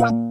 Wow.